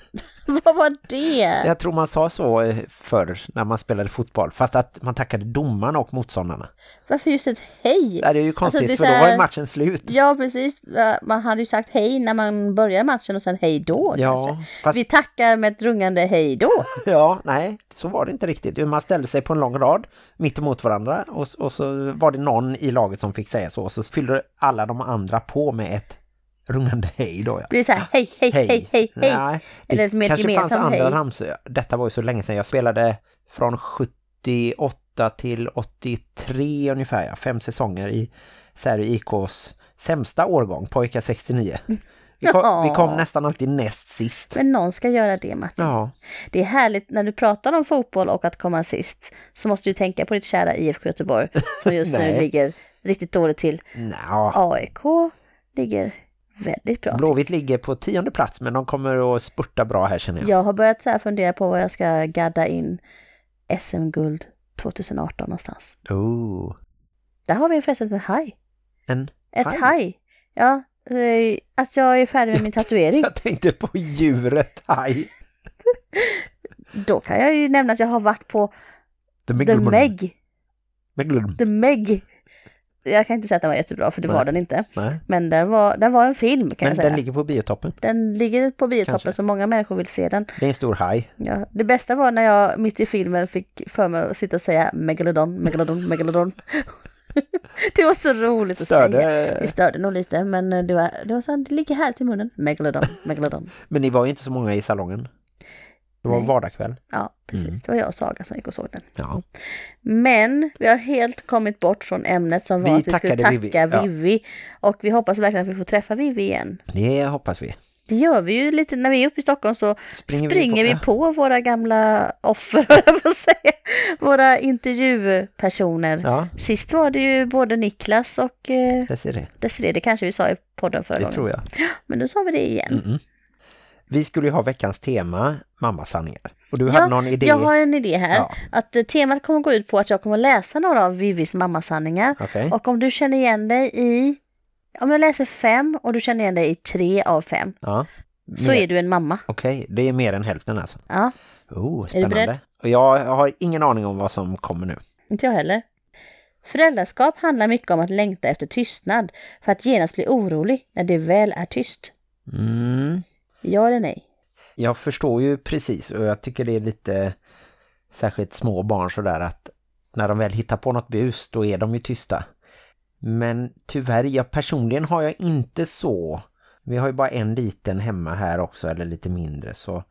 [SPEAKER 1] [laughs]
[SPEAKER 2] Vad var det?
[SPEAKER 1] Jag tror man sa så eh, förr när man spelade fotboll. Fast att man tackade domarna och motståndarna.
[SPEAKER 2] Varför just ett hej?
[SPEAKER 1] Det är ju konstigt
[SPEAKER 2] Alltså, är
[SPEAKER 1] för
[SPEAKER 2] så
[SPEAKER 1] då
[SPEAKER 2] här-
[SPEAKER 1] var matchen slut.
[SPEAKER 2] Ja, precis. Man hade ju sagt hej när man börjar matchen och sen hej då
[SPEAKER 1] Ja, fast-
[SPEAKER 2] Vi tackar med ett rungande hej då. [laughs]
[SPEAKER 1] Ja, nej, så var det inte riktigt. Man ställde sig på en lång rad mitt emot varandra och, och så var det någon i laget som fick säga så. Så fyllde alla de andra på med ett rungande hej då. Ja.
[SPEAKER 2] Blir det så här hej, hej, hej, hej, hej.
[SPEAKER 1] Nej, det
[SPEAKER 2] Eller ett mer
[SPEAKER 1] kanske fanns andra
[SPEAKER 2] hej.
[SPEAKER 1] ramsor. Detta var ju så länge sedan. Jag spelade från 78 till 83 ungefär. Ja. Fem säsonger i Sverige IKs sämsta årgång, pojkar 69. Vi kom, vi kom nästan alltid näst sist.
[SPEAKER 2] Men någon ska göra det, Martin.
[SPEAKER 1] Ja,
[SPEAKER 2] Det är härligt när du pratar om fotboll och att komma sist. Så måste du tänka på ditt kära IFK Göteborg som just nu [laughs] ligger riktigt dåligt till.
[SPEAKER 1] Nja,
[SPEAKER 2] AIK ligger väldigt bra.
[SPEAKER 1] Blåvitt ligger på tionde plats men de kommer att spurta bra här känner jag.
[SPEAKER 2] Jag har börjat så här fundera på vad jag ska gadda in SM-guld 2018 någonstans.
[SPEAKER 1] Oh,
[SPEAKER 2] Där har vi förresten ett haj.
[SPEAKER 1] en
[SPEAKER 2] Ett
[SPEAKER 1] haj.
[SPEAKER 2] haj. Ja, eh, att jag är färdig med min [laughs] tatuering.
[SPEAKER 1] Jag tänkte på djuret haj. [laughs]
[SPEAKER 2] Då kan jag ju nämna att jag har varit på
[SPEAKER 1] The
[SPEAKER 2] The
[SPEAKER 1] Megalomon.
[SPEAKER 2] Meg. The Meg. Jag kan inte säga att den var jättebra för det
[SPEAKER 1] Nej.
[SPEAKER 2] var den inte.
[SPEAKER 1] Nej,
[SPEAKER 2] Men den var, den var en film kan
[SPEAKER 1] men
[SPEAKER 2] jag säga.
[SPEAKER 1] den ligger på biotoppen.
[SPEAKER 2] Den ligger på biotoppen
[SPEAKER 1] Kanske.
[SPEAKER 2] så många människor vill se den.
[SPEAKER 1] Det är en stor haj.
[SPEAKER 2] Ja, det bästa var när jag mitt i filmen fick för mig att sitta och säga Megalodon, Megalodon, Megalodon. [laughs] det var så roligt att säga.
[SPEAKER 1] Störde,
[SPEAKER 2] Det störde nog lite men det var, det var så här, det ligger här till munnen. Megalodon, Megalodon. [laughs]
[SPEAKER 1] men ni var ju inte så många i salongen. Det var
[SPEAKER 2] Nej.
[SPEAKER 1] vardagskväll.
[SPEAKER 2] Ja, precis.
[SPEAKER 1] Mm.
[SPEAKER 2] Det var jag och Saga som gick och såg den.
[SPEAKER 1] Ja.
[SPEAKER 2] Men vi har helt kommit bort från ämnet som
[SPEAKER 1] Vi
[SPEAKER 2] var att vi skulle tacka
[SPEAKER 1] Vivi,
[SPEAKER 2] Vivi.
[SPEAKER 1] ja.
[SPEAKER 2] Och vi hoppas verkligen att vi får träffa Vivi igen.
[SPEAKER 1] Det hoppas vi.
[SPEAKER 2] Det gör vi ju lite, när vi är uppe i Stockholm så
[SPEAKER 1] Springer
[SPEAKER 2] springer,
[SPEAKER 1] vi
[SPEAKER 2] vi,
[SPEAKER 1] på-
[SPEAKER 2] på, våra gamla offer, [laughs] jag på säga. Våra intervjupersoner.
[SPEAKER 1] Ja,
[SPEAKER 2] Sist var det ju både Niklas och eh,
[SPEAKER 1] det ser det.
[SPEAKER 2] Desiree, det kanske vi sa i podden förra
[SPEAKER 1] Det
[SPEAKER 2] gången.
[SPEAKER 1] tror jag.
[SPEAKER 2] Men nu sa vi det igen.
[SPEAKER 1] Mm-mm. Vi skulle ju ha veckans tema, mammasanningar. Och du
[SPEAKER 2] Ja,
[SPEAKER 1] hade någon idé?
[SPEAKER 2] Jag har en idé här.
[SPEAKER 1] Ja.
[SPEAKER 2] Att eh, temat kommer gå ut på att jag kommer läsa några av Vivis mammasanningar.
[SPEAKER 1] Okej.
[SPEAKER 2] Och om du känner igen dig i, om jag läser fem och du känner igen dig i tre av fem,
[SPEAKER 1] Ja.
[SPEAKER 2] så
[SPEAKER 1] Mer-
[SPEAKER 2] är du en mamma.
[SPEAKER 1] Okej, det är mer än hälften alltså.
[SPEAKER 2] Ja,
[SPEAKER 1] Oh,
[SPEAKER 2] du
[SPEAKER 1] spännande.
[SPEAKER 2] beredd?
[SPEAKER 1] Och jag har ingen aning om vad som kommer nu.
[SPEAKER 2] inte jag heller. Föräldraskap handlar mycket om att längta efter tystnad för att genast bli orolig när det väl är tyst.
[SPEAKER 1] Mm.
[SPEAKER 2] Ja eller nej?
[SPEAKER 1] Jag förstår ju precis och jag tycker det är lite särskilt små barn sådär att när de väl hittar på något bus då är de ju tysta. Men tyvärr, jag personligen har jag inte så. Vi har ju bara en liten hemma här också eller lite mindre så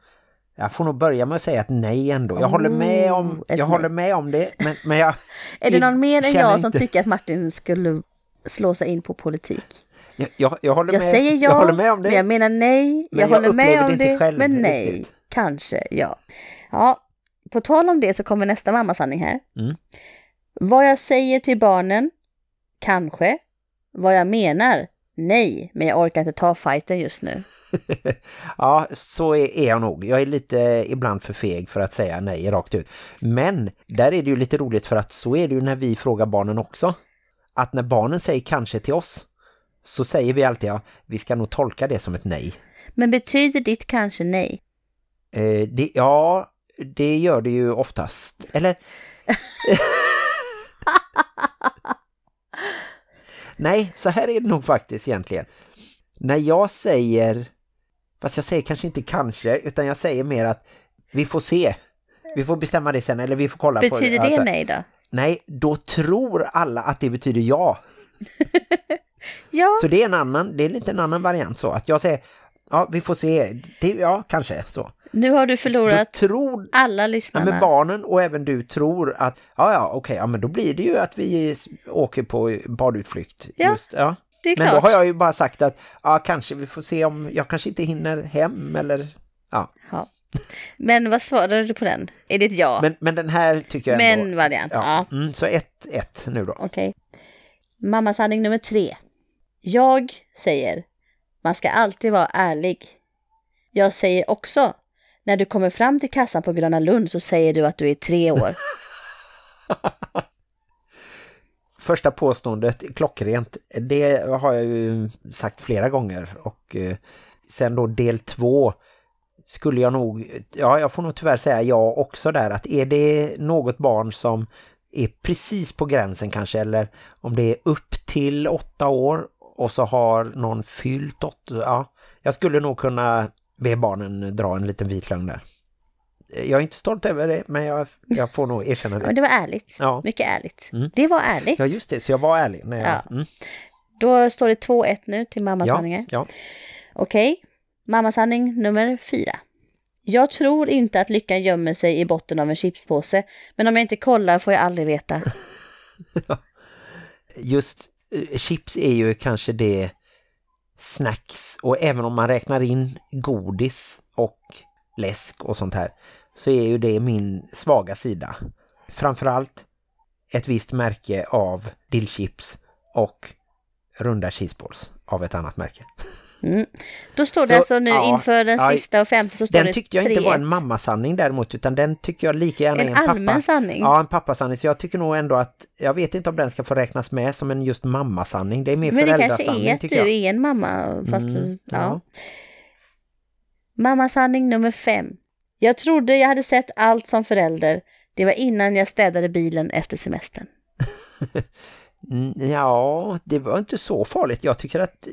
[SPEAKER 1] jag får nog börja med att säga att nej ändå. Jag håller med om
[SPEAKER 2] Oh, ett
[SPEAKER 1] jag
[SPEAKER 2] nej.
[SPEAKER 1] håller med om det men, men jag [laughs]
[SPEAKER 2] Är det någon mer än jag som
[SPEAKER 1] inte-
[SPEAKER 2] tycker att Martin skulle slå sig in på politik?
[SPEAKER 1] Jag, jag, jag håller
[SPEAKER 2] Jag
[SPEAKER 1] med.
[SPEAKER 2] säger ja,
[SPEAKER 1] jag håller med om det.
[SPEAKER 2] men jag menar nej.
[SPEAKER 1] Men
[SPEAKER 2] jag,
[SPEAKER 1] jag
[SPEAKER 2] håller med om
[SPEAKER 1] det själv
[SPEAKER 2] men nej.
[SPEAKER 1] riktigt.
[SPEAKER 2] Kanske, ja. Ja, på tal om det så kommer nästa mammasanning här.
[SPEAKER 1] Mm.
[SPEAKER 2] Vad jag säger till barnen, kanske. Vad jag menar, nej. Men jag orkar inte ta fighten just nu. [laughs]
[SPEAKER 1] Ja, så är, är jag nog. Jag är lite ibland för feg för att säga nej rakt ut. Men där är det ju lite roligt för att så är det ju när vi frågar barnen också. Att när barnen säger kanske till oss så säger vi alltid ja, vi ska nog tolka det som ett nej.
[SPEAKER 2] Men betyder ditt kanske nej?
[SPEAKER 1] Eh, det, ja, det gör det ju oftast. Eller... [laughs] Nej, så här är det nog faktiskt egentligen. När jag säger, fast jag säger kanske inte kanske, utan jag säger mer att vi får se. Vi får bestämma det sen, eller vi får kolla på
[SPEAKER 2] Betyder det
[SPEAKER 1] Alltså,
[SPEAKER 2] nej då?
[SPEAKER 1] Nej, då tror alla att det betyder ja. [laughs] [laughs]
[SPEAKER 2] Ja,
[SPEAKER 1] Så det är en annan, det är lite en annan variant så. Att jag säger, ja vi får se, det, ja kanske så.
[SPEAKER 2] nu har du
[SPEAKER 1] Då
[SPEAKER 2] förlorat
[SPEAKER 1] tror
[SPEAKER 2] alla
[SPEAKER 1] Ja,
[SPEAKER 2] lyssnarna.
[SPEAKER 1] men barnen och även du tror att ja, ja, okej, ja, men då blir det ju att vi åker på badutflykt.
[SPEAKER 2] Ja,
[SPEAKER 1] just, ja.
[SPEAKER 2] det är
[SPEAKER 1] Men då
[SPEAKER 2] klart.
[SPEAKER 1] har jag ju bara sagt att ja, kanske vi får se om jag kanske inte hinner hem eller ja.
[SPEAKER 2] Ja. Men vad svarade du på den? Är det ett ja?
[SPEAKER 1] Men, men den här tycker jag ändå...
[SPEAKER 2] Men variant, ja.
[SPEAKER 1] Mm, så ett, ett nu då.
[SPEAKER 2] Okej. Mammasanning nummer tre. Jag säger, man ska alltid vara ärlig. Jag säger också, när du kommer fram till kassan på Gröna Lund så säger du att du är tre år. [laughs]
[SPEAKER 1] Första påståendet, klockrent, det har jag ju sagt flera gånger och eh, sen då del två skulle jag nog, ja jag får nog tyvärr säga ja också där att är det något barn som är precis på gränsen kanske eller om det är upp till åtta år och så har någon fyllt åtta, ja jag skulle nog kunna be barnen dra en liten vitlögn där. Jag är inte stolt över det, men jag, jag får nog erkänna
[SPEAKER 2] Men
[SPEAKER 1] det. [laughs]
[SPEAKER 2] det var ärligt.
[SPEAKER 1] Ja.
[SPEAKER 2] Mycket ärligt.
[SPEAKER 1] Mm.
[SPEAKER 2] Det var ärligt.
[SPEAKER 1] Ja, just det. Så jag var ärlig. När jag,
[SPEAKER 2] Ja.
[SPEAKER 1] mm.
[SPEAKER 2] Då står det 2-1 nu till
[SPEAKER 1] ja,
[SPEAKER 2] mammasanningen.
[SPEAKER 1] ja.
[SPEAKER 2] Okej, mammasanning nummer fyra. Jag tror inte att lyckan gömmer sig i botten av en chipspåse, men om jag inte kollar får jag aldrig veta. [laughs]
[SPEAKER 1] Just Eh, chips är ju kanske det snacks och även om man räknar in godis och läsk och sånt här så är ju det min svaga sida. Framförallt ett visst märke av dillchips och runda cheeseballs av ett annat märke. [laughs]
[SPEAKER 2] Mm. Då står det
[SPEAKER 1] Så,
[SPEAKER 2] alltså nu
[SPEAKER 1] ja,
[SPEAKER 2] inför den
[SPEAKER 1] ja,
[SPEAKER 2] sista och femte så står
[SPEAKER 1] Den
[SPEAKER 2] det
[SPEAKER 1] tyckte jag inte var en
[SPEAKER 2] 3-1.
[SPEAKER 1] mammasanning däremot utan den tycker jag lika gärna är
[SPEAKER 2] En
[SPEAKER 1] en pappa.
[SPEAKER 2] allmän sanning.
[SPEAKER 1] Ja, en pappasanning. Så jag tycker nog ändå att, jag vet inte om den ska få räknas med som en just mammasanning. Det är mer
[SPEAKER 2] Men det kanske
[SPEAKER 1] föräldrasanning
[SPEAKER 2] är att
[SPEAKER 1] tycker
[SPEAKER 2] du
[SPEAKER 1] jag.
[SPEAKER 2] är en mamma. Fast
[SPEAKER 1] Mm,
[SPEAKER 2] ja.
[SPEAKER 1] ja.
[SPEAKER 2] Mammasanning nummer fem. Jag trodde jag hade sett allt som förälder. Det var innan jag städade bilen efter semestern. [laughs]
[SPEAKER 1] Mm, Ja, det var inte så farligt. Jag tycker att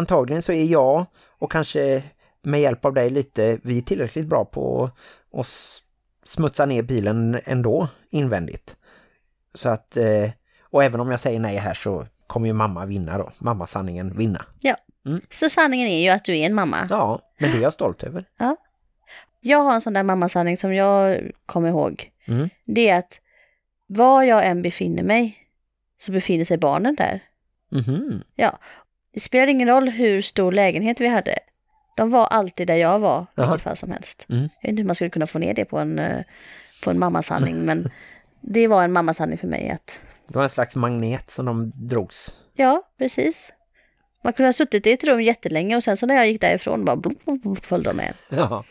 [SPEAKER 1] antagligen så är jag och kanske med hjälp av dig lite, vi är tillräckligt bra på att smutsa ner bilen ändå invändigt. Så att, eh, och även om jag säger nej här så kommer ju mamma vinna då. Mammasanningen vinna.
[SPEAKER 2] Ja.
[SPEAKER 1] Mm.
[SPEAKER 2] Så sanningen är ju att du är en mamma.
[SPEAKER 1] Ja, men det är jag stolt över.
[SPEAKER 2] Jag har en sån där mammasanning som jag kommer ihåg.
[SPEAKER 1] Mm.
[SPEAKER 2] Det är att var jag än befinner mig så befinner sig barnen där.
[SPEAKER 1] Mhm.
[SPEAKER 2] Det spelar ingen roll hur stor lägenhet vi hade. De var alltid där jag var, i vilket fall som helst.
[SPEAKER 1] Mm.
[SPEAKER 2] Jag vet inte hur man skulle kunna få ner det på en, eh, på en mammasanning, men [laughs] det var en mammasanning för mig att,
[SPEAKER 1] Det var en slags magnet som de drogs.
[SPEAKER 2] ja, precis. Man kunde ha suttit i ett rum jättelänge och sen så när jag gick därifrån bara blub, blub, följde de med. [laughs]
[SPEAKER 1] Ja.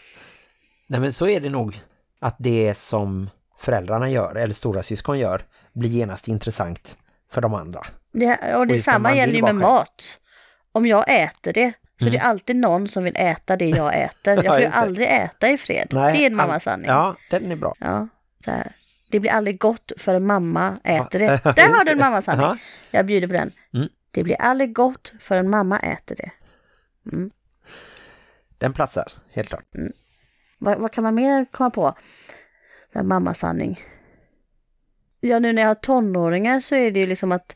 [SPEAKER 1] Nej men så är det nog att det som föräldrarna gör eller stora syskon gör blir genast intressant för de andra.
[SPEAKER 2] Det, och det
[SPEAKER 1] Och just när
[SPEAKER 2] samma
[SPEAKER 1] man
[SPEAKER 2] gäller ju med mat. Om jag äter det så är det
[SPEAKER 1] Mm.
[SPEAKER 2] alltid någon som vill äta det jag äter. [laughs] Jag
[SPEAKER 1] Ja,
[SPEAKER 2] får ju aldrig äta i fred. det är en mammasanning.
[SPEAKER 1] Ja, den är bra.
[SPEAKER 2] Ja, så här. Det blir aldrig gott för mamma äter det. [laughs] Där har du en mammasanning.
[SPEAKER 1] Ja.
[SPEAKER 2] Jag bjuder på den.
[SPEAKER 1] Mm.
[SPEAKER 2] Det blir aldrig gott för en mamma äter det.
[SPEAKER 1] Den platsar, helt klart.
[SPEAKER 2] Vad, vad kan man mer komma på? En mammasanning. Ja, nu när jag har tonåringar så är det ju liksom att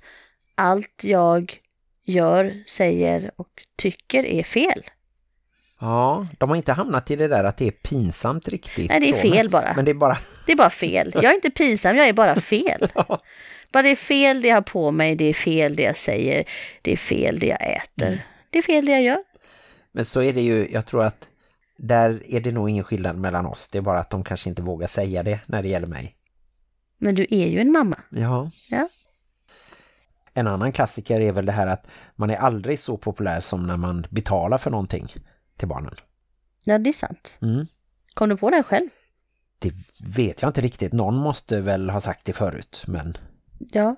[SPEAKER 2] allt jag gör, säger och tycker är fel.
[SPEAKER 1] Ja, de har inte hamnat i det där att det är pinsamt riktigt.
[SPEAKER 2] Nej, det är
[SPEAKER 1] så,
[SPEAKER 2] fel
[SPEAKER 1] men,
[SPEAKER 2] bara.
[SPEAKER 1] Men det är bara...
[SPEAKER 2] Det är bara fel. Jag är inte pinsam, jag är bara fel. [laughs] Bara det är fel det jag har på mig, det är fel det jag säger, det är fel det jag äter.
[SPEAKER 1] Mm.
[SPEAKER 2] Det är fel det jag gör.
[SPEAKER 1] Men så är det ju, jag tror att där är det nog ingen skillnad mellan oss. Det är bara att de kanske inte vågar säga det när det gäller mig.
[SPEAKER 2] Men du är ju en mamma.
[SPEAKER 1] Ja.
[SPEAKER 2] Ja.
[SPEAKER 1] En annan klassiker är väl det här att man är aldrig så populär som när man betalar för någonting till barnen.
[SPEAKER 2] Ja, det är sant.
[SPEAKER 1] Mm.
[SPEAKER 2] Kom du på den själv?
[SPEAKER 1] Det vet jag inte riktigt. Någon måste väl ha sagt det förut, men
[SPEAKER 2] Ja.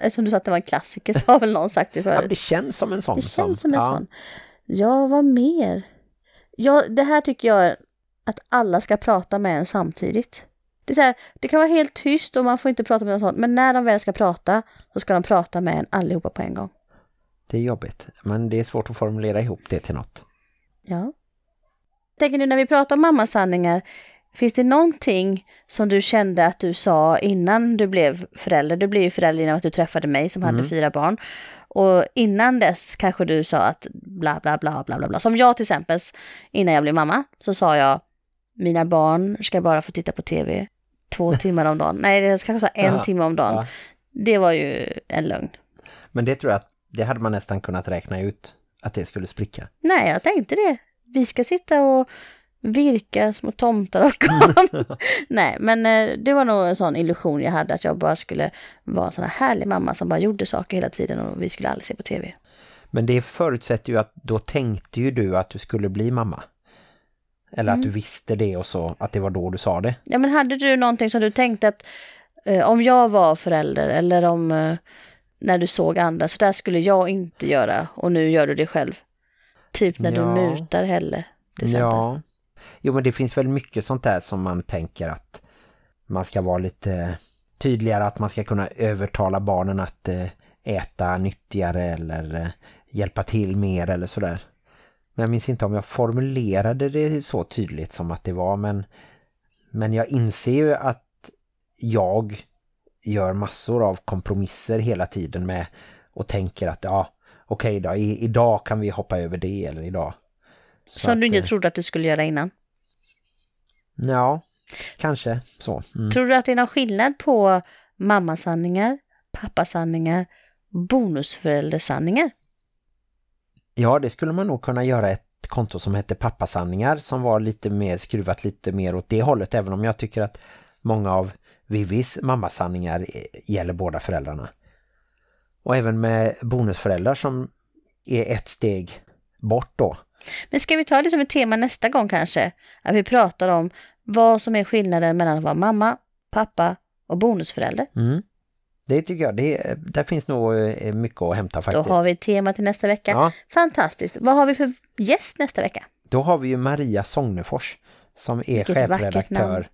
[SPEAKER 2] Eftersom du sa att det var en klassiker så har väl någon sagt det [laughs]
[SPEAKER 1] ja,
[SPEAKER 2] förut.
[SPEAKER 1] det känns som en sån.
[SPEAKER 2] Det känns som en
[SPEAKER 1] ja.
[SPEAKER 2] sån. Ja, vad mer? Ja, det här tycker jag att alla ska prata med en samtidigt. Det, är så här, det kan vara helt tyst och man får inte prata med någon sånt. Men när de väl ska prata så ska de prata med en allihopa på en gång.
[SPEAKER 1] Det är jobbigt, men det är svårt att formulera ihop det till något.
[SPEAKER 2] Ja. Tänker nu när vi pratar om mammasanningar, finns det någonting som du kände att du sa innan du blev förälder? Du blev ju förälder innan att du träffade mig som hade fyra barn. Och innan dess kanske du sa att bla bla bla bla bla bla. Som jag till exempel, innan jag blev mamma, så sa jag mina barn ska bara få titta på tv två timmar om dagen. Nej, jag kanske sa en
[SPEAKER 1] Ja,
[SPEAKER 2] timme om dagen.
[SPEAKER 1] ja.
[SPEAKER 2] Det var ju en lögn.
[SPEAKER 1] Men det tror jag att det hade man nästan kunnat räkna ut att det skulle spricka.
[SPEAKER 2] Nej, jag tänkte det. Vi ska sitta och Vilka små tomtar och garn. [laughs] Nej, men eh, det var nog en sån illusion jag hade att jag bara skulle vara en sån här härlig mamma som bara gjorde saker hela tiden och vi skulle aldrig se på tv.
[SPEAKER 1] Men det förutsätter ju att då tänkte ju du att du skulle bli mamma. Eller att du visste det och så att det var då du sa det.
[SPEAKER 2] Ja, men hade du någonting som du tänkte att eh, om jag var förälder eller om eh, när du såg andra så där skulle jag inte göra och nu gör du det själv. Typ när
[SPEAKER 1] Ja.
[SPEAKER 2] du mutar Helle. till exempel.
[SPEAKER 1] Ja. Jo men det finns väl mycket sånt där som man tänker att man ska vara lite tydligare att man ska kunna övertala barnen att eh, äta nyttigare eller eh, hjälpa till mer eller sådär. Men jag minns inte om jag formulerade det så tydligt som att det var men, men jag inser ju att jag gör massor av kompromisser hela tiden med och tänker att ja, okej då, i, idag kan vi hoppa över det eller idag. Så
[SPEAKER 2] Som du
[SPEAKER 1] att,
[SPEAKER 2] inte
[SPEAKER 1] eh,
[SPEAKER 2] trodde att du skulle göra innan.
[SPEAKER 1] Ja, kanske så. Mm.
[SPEAKER 2] Tror du att det är någon skillnad på mammasanningar, pappasanningar, bonusföräldersanningar?
[SPEAKER 1] Ja, det skulle man nog kunna göra ett konto som hette pappasanningar som var lite mer skruvat lite mer åt det hållet även om jag tycker att många av Vivis mammasanningar gäller båda föräldrarna. Och även med bonusföräldrar som är ett steg bort då.
[SPEAKER 2] Men ska vi ta det som ett tema nästa gång kanske? Att vi pratar om vad som är skillnaden mellan att vara mamma, pappa och bonusförälder.
[SPEAKER 1] Mm. Det tycker jag, det, där finns nog eh, mycket att hämta faktiskt.
[SPEAKER 2] Då har vi ett tema till nästa vecka.
[SPEAKER 1] Ja.
[SPEAKER 2] Fantastiskt. Vad har vi för gäst nästa vecka?
[SPEAKER 1] Då har vi ju Maria Sognefors som är
[SPEAKER 2] Vilket
[SPEAKER 1] chefredaktör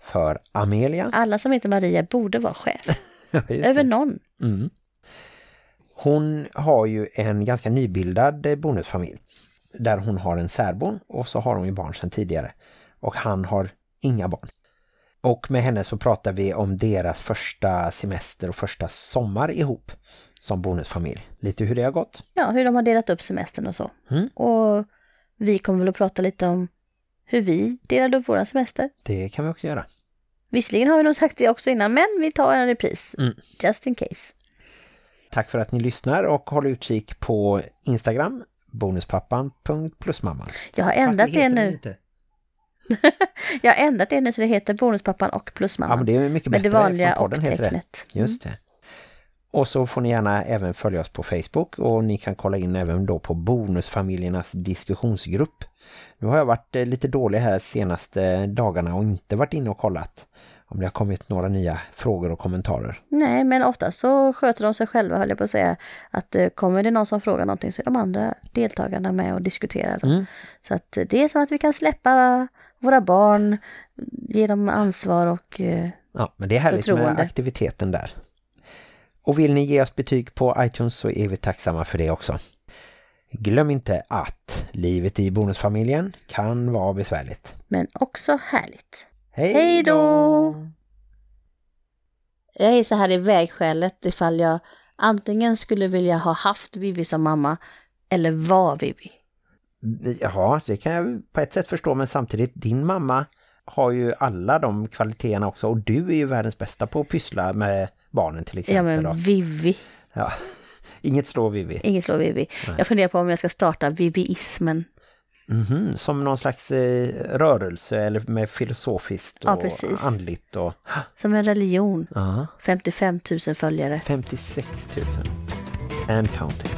[SPEAKER 1] för Amelia.
[SPEAKER 2] Alla som heter Maria borde vara chef. [laughs] Över någon.
[SPEAKER 1] Mm. Hon har ju en ganska nybildad eh, bonusfamilj där hon har en särbo och så har hon ju barn sedan tidigare och han har inga barn. Och med henne så pratar vi om deras första semester och första sommar ihop som bonusfamilj. Lite hur det har gått.
[SPEAKER 2] Ja, hur de har delat upp semestern och så.
[SPEAKER 1] Mm.
[SPEAKER 2] Och vi kommer väl att prata lite om hur vi delade upp våra semester.
[SPEAKER 1] Det kan vi också göra.
[SPEAKER 2] Visserligen har vi nog sagt det också innan, men vi tar en repris.
[SPEAKER 1] Mm.
[SPEAKER 2] Just in case.
[SPEAKER 1] Tack för att ni lyssnar och håll utkik på Instagram bonuspappan.plusmamman.
[SPEAKER 2] Jag har ändrat det
[SPEAKER 1] den
[SPEAKER 2] nu.
[SPEAKER 1] inte.
[SPEAKER 2] Jag har ändrat det nu så det heter Bonuspappan och
[SPEAKER 1] Ja,
[SPEAKER 2] Plusmamman.
[SPEAKER 1] men det är mycket bättre
[SPEAKER 2] det vanliga och
[SPEAKER 1] podden heter det. Just det. Och så får ni gärna även följa oss på Facebook och ni kan kolla in även då på Bonusfamiljernas diskussionsgrupp. Nu har jag varit eh, lite dålig här senaste dagarna och inte varit inne och kollat om det har kommit några nya frågor och kommentarer.
[SPEAKER 2] Nej, men ofta så sköter de sig själva, höll jag på att säga. Att eh, kommer det någon som frågar någonting så är de andra deltagarna med och diskuterar.
[SPEAKER 1] Mm.
[SPEAKER 2] Så att eh, det är som att vi kan släppa våra barn, ge dem ansvar och eh,
[SPEAKER 1] Ja, men det är härligt med aktiviteten där. Och vill ni ge oss betyg på iTunes så är vi tacksamma för det också. Glöm inte att livet i bonusfamiljen kan vara besvärligt.
[SPEAKER 2] men också härligt. Hej då! Jag är så här i vägskälet ifall jag antingen skulle vilja ha haft Vivi som mamma eller var Vivi.
[SPEAKER 1] Ja, det kan jag på ett sätt förstå men samtidigt, din mamma har ju alla de kvaliteterna också och du är ju världens bästa på att pyssla med barnen till
[SPEAKER 2] Ja
[SPEAKER 1] exempel.
[SPEAKER 2] men
[SPEAKER 1] då.
[SPEAKER 2] Vivi,
[SPEAKER 1] Ja. [laughs] Inget slår Vivi.
[SPEAKER 2] inget slår Vivi. Jag funderar på om jag ska starta Viviismen.
[SPEAKER 1] Mhm, som någon slags eh, rörelse eller med filosofiskt
[SPEAKER 2] Ja,
[SPEAKER 1] och
[SPEAKER 2] precis.
[SPEAKER 1] andligt och
[SPEAKER 2] Som en religion.
[SPEAKER 1] ja,
[SPEAKER 2] 55 000 följare.
[SPEAKER 1] 56 000 and counting.